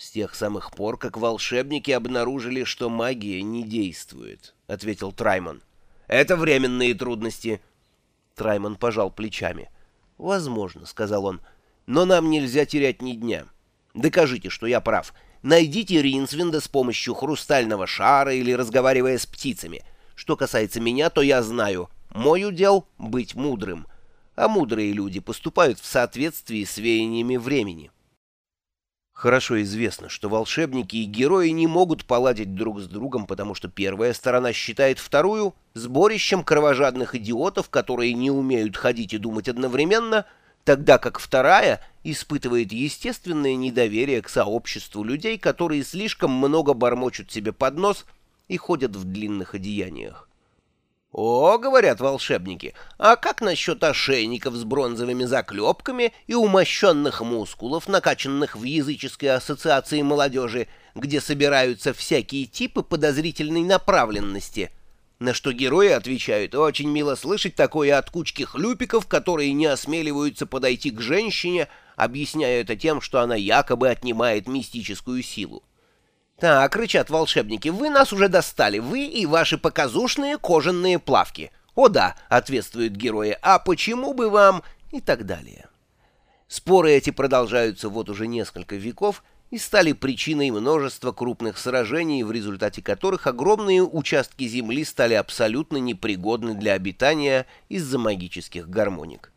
«С тех самых пор, как волшебники обнаружили, что магия не действует», — ответил Траймон. «Это временные трудности». Траймон пожал плечами. «Возможно», — сказал он, — «но нам нельзя терять ни дня. Докажите, что я прав. Найдите Ринсвинда с помощью хрустального шара или разговаривая с птицами. Что касается меня, то я знаю, мой удел — быть мудрым, а мудрые люди поступают в соответствии с веяниями времени». Хорошо известно, что волшебники и герои не могут поладить друг с другом, потому что первая сторона считает вторую сборищем кровожадных идиотов, которые не умеют ходить и думать одновременно, тогда как вторая испытывает естественное недоверие к сообществу людей, которые слишком много бормочут себе под нос и ходят в длинных одеяниях. «О, — говорят волшебники, — а как насчет ошейников с бронзовыми заклепками и умощенных мускулов, накачанных в языческой ассоциации молодежи, где собираются всякие типы подозрительной направленности?» На что герои отвечают, очень мило слышать такое от кучки хлюпиков, которые не осмеливаются подойти к женщине, объясняя это тем, что она якобы отнимает мистическую силу. «Так», — кричат волшебники, — «вы нас уже достали, вы и ваши показушные кожаные плавки». «О да», — ответствуют герои, — «а почему бы вам...» и так далее. Споры эти продолжаются вот уже несколько веков и стали причиной множества крупных сражений, в результате которых огромные участки земли стали абсолютно непригодны для обитания из-за магических гармоник.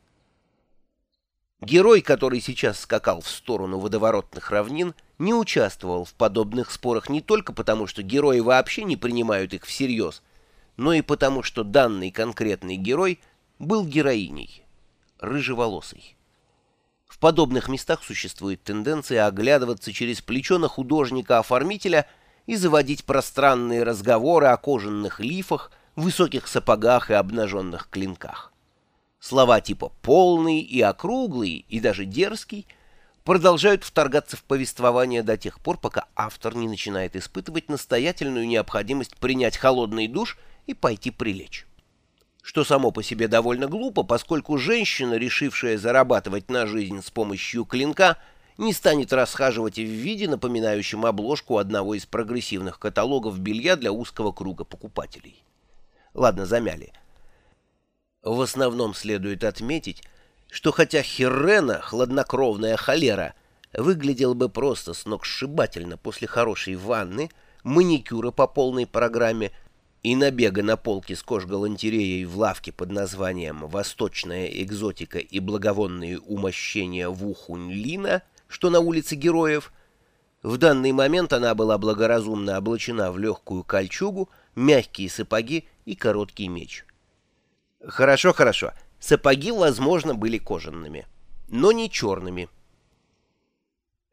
Герой, который сейчас скакал в сторону водоворотных равнин, не участвовал в подобных спорах не только потому, что герои вообще не принимают их всерьез, но и потому, что данный конкретный герой был героиней, рыжеволосой. В подобных местах существует тенденция оглядываться через плечо на художника-оформителя и заводить пространные разговоры о кожаных лифах, высоких сапогах и обнаженных клинках. Слова типа «полный» и «округлый» и даже «дерзкий» продолжают вторгаться в повествование до тех пор, пока автор не начинает испытывать настоятельную необходимость принять холодный душ и пойти прилечь. Что само по себе довольно глупо, поскольку женщина, решившая зарабатывать на жизнь с помощью клинка, не станет расхаживать в виде, напоминающем обложку одного из прогрессивных каталогов белья для узкого круга покупателей. Ладно, замяли. В основном следует отметить, что хотя Хирена, хладнокровная холера, выглядел бы просто сногсшибательно после хорошей ванны, маникюра по полной программе и набега на полки с кожгалантереей в лавке под названием «Восточная экзотика и благовонные умощения в Ухунь-Лина», что на улице Героев, в данный момент она была благоразумно облачена в легкую кольчугу, мягкие сапоги и короткий меч. Хорошо, хорошо. Сапоги, возможно, были кожаными, но не черными.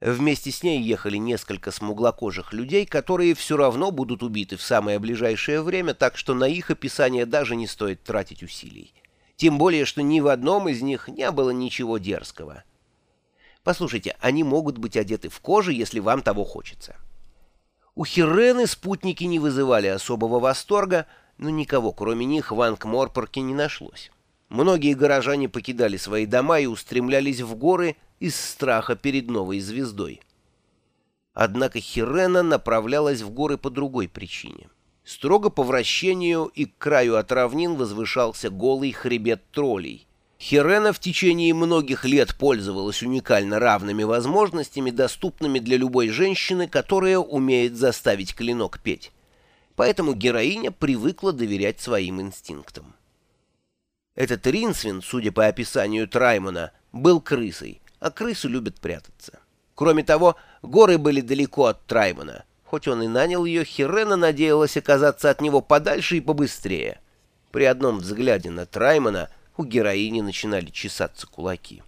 Вместе с ней ехали несколько смуглокожих людей, которые все равно будут убиты в самое ближайшее время, так что на их описание даже не стоит тратить усилий. Тем более, что ни в одном из них не было ничего дерзкого. Послушайте, они могут быть одеты в кожу, если вам того хочется. У Хирены спутники не вызывали особого восторга, но никого, кроме них, в Ангморпорке не нашлось. Многие горожане покидали свои дома и устремлялись в горы из страха перед новой звездой. Однако Хирена направлялась в горы по другой причине. Строго по вращению и к краю от равнин возвышался голый хребет троллей. Хирена в течение многих лет пользовалась уникально равными возможностями, доступными для любой женщины, которая умеет заставить клинок петь поэтому героиня привыкла доверять своим инстинктам. Этот Ринсвин, судя по описанию Траймона, был крысой, а крысы любят прятаться. Кроме того, горы были далеко от Траймона. Хоть он и нанял ее, Хирена надеялась оказаться от него подальше и побыстрее. При одном взгляде на Траймона у героини начинали чесаться кулаки.